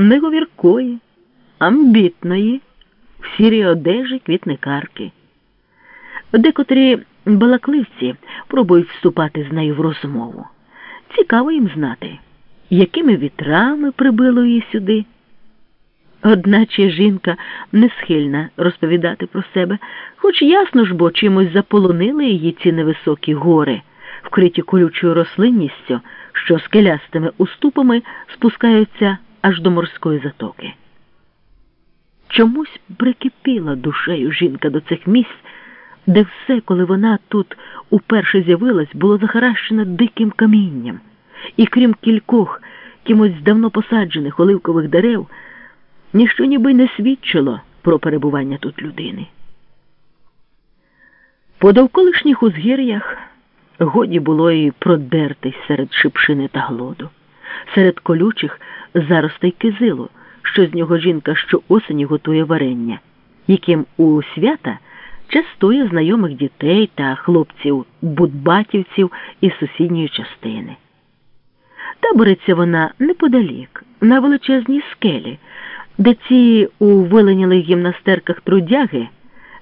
неговіркої, амбітної, в сірій одежі квітникарки. Декотрі балакливці пробують вступати з нею в розмову. Цікаво їм знати, якими вітрами прибило її сюди. Одначе жінка не схильна розповідати про себе, хоч ясно ж бо чимось заполонили її ці невисокі гори, вкриті колючою рослинністю, що скелястими уступами спускаються аж до морської затоки. Чомусь прикипіла душею жінка до цих місць, де все, коли вона тут уперше з'явилась, було захаращено диким камінням, і крім кількох кимось давно посаджених оливкових дерев, ніщо ніби не свідчило про перебування тут людини. По довколишніх узгір'ях годі було і продертись серед шипшини та глоду, серед колючих заростей кизилу, що з нього жінка щоосені готує варення, яким у свята частує знайомих дітей та хлопців, будбатівців із сусідньої частини. Табориться вона неподалік, на величезній скелі, де ці у виленілих гімнастерках трудяги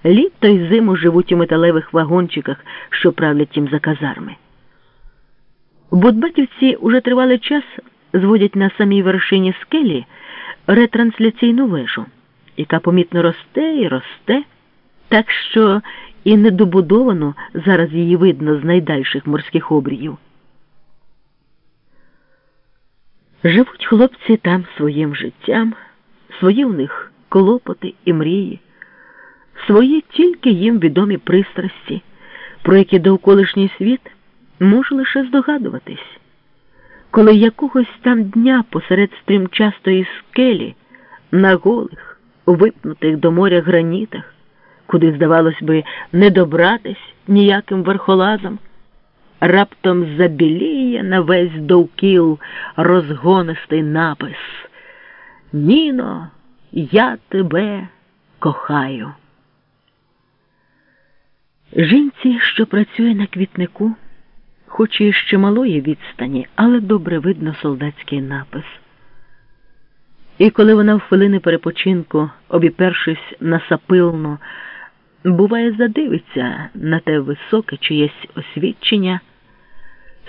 літо й зиму живуть у металевих вагончиках, що правлять їм за казарми. Будбатівці уже тривалий час зводять на самій вершині скелі ретрансляційну вежу, яка помітно росте і росте, так що і недобудовано зараз її видно з найдальших морських обріїв. Живуть хлопці там своїм життям, свої в них клопоти і мрії, свої тільки їм відомі пристрасті, про які довколишній світ може лише здогадуватись. Коли якогось там дня посеред стрімчастої скелі на голих, випнутих до моря гранітах, куди, здавалось би, не добратись ніяким верхолазом, раптом забіліє на весь довкіл розгонистий напис Ніно, я тебе кохаю. Жінці, що працює на квітнику, хоч і ще малої відстані, але добре видно солдатський напис. І коли вона в хвилини перепочинку, обіпершись на сапилно, буває, задивиться на те високе чиєсь освідчення,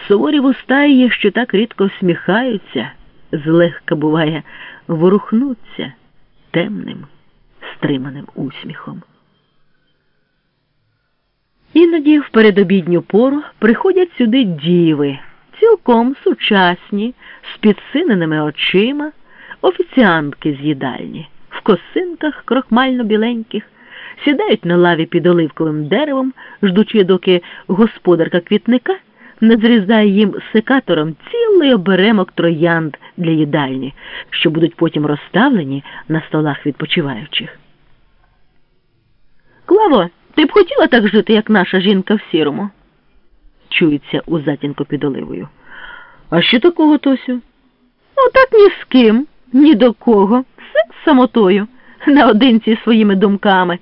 суворі вуста що так рідко всміхаються, злегка буває, ворухнуться темним, стриманим усміхом. Іноді в передобідню пору приходять сюди діви, цілком сучасні, з підсиненими очима, офіціантки з їдальні, в косинках крохмально біленьких, сідають на лаві під оливковим деревом, ждучи, доки господарка квітника не зрізає їм секатором цілий оберемок троянд для їдальні, що будуть потім розставлені на столах відпочиваючих. Клаво! Ти б хотіла так жити, як наша жінка в сірому? чується у затінку під оливою. А що такого, Тосю? Отак ні з ким, ні до кого, все з самотою, наодинці своїми думками.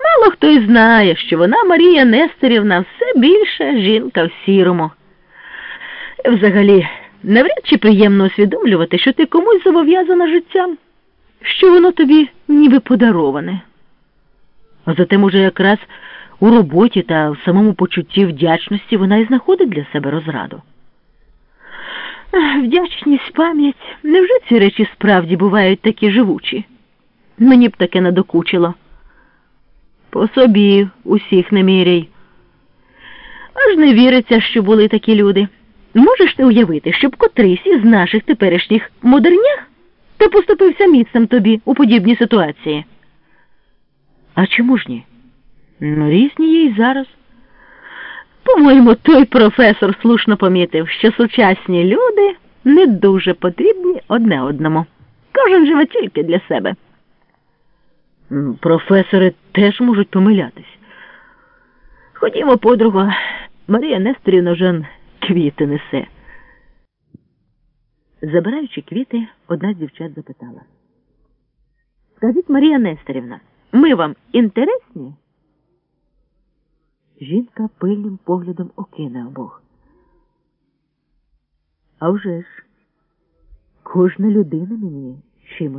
Мало хто й знає, що вона Марія Нестерівна все більша жінка в сірому. Взагалі, навряд чи приємно усвідомлювати, що ти комусь зобов'язана життям, що воно тобі ніби подароване. А зате, може, якраз у роботі та в самому почутті вдячності вона і знаходить для себе розраду. Вдячність, пам'ять, невже ці речі справді бувають такі живучі? Мені б таке надокучило. По собі усіх не міряй. Аж не віриться, що були такі люди. Можеш ти уявити, щоб котрийсь із наших теперішніх модернях та поступився місцем тобі у подібній ситуації? А чому ж ні? Ну, різні є зараз. По-моєму, той професор слушно помітив, що сучасні люди не дуже потрібні одне одному. Кожен живе тільки для себе. Професори теж можуть помилятись. Ходімо, подруга, Марія Несторівна вже квіти несе. Забираючи квіти, одна з дівчат запитала. Скажіть, Марія Несторівна, ми вам інтересні? Жінка пильним поглядом окине обох. А вже ж, кожна людина мені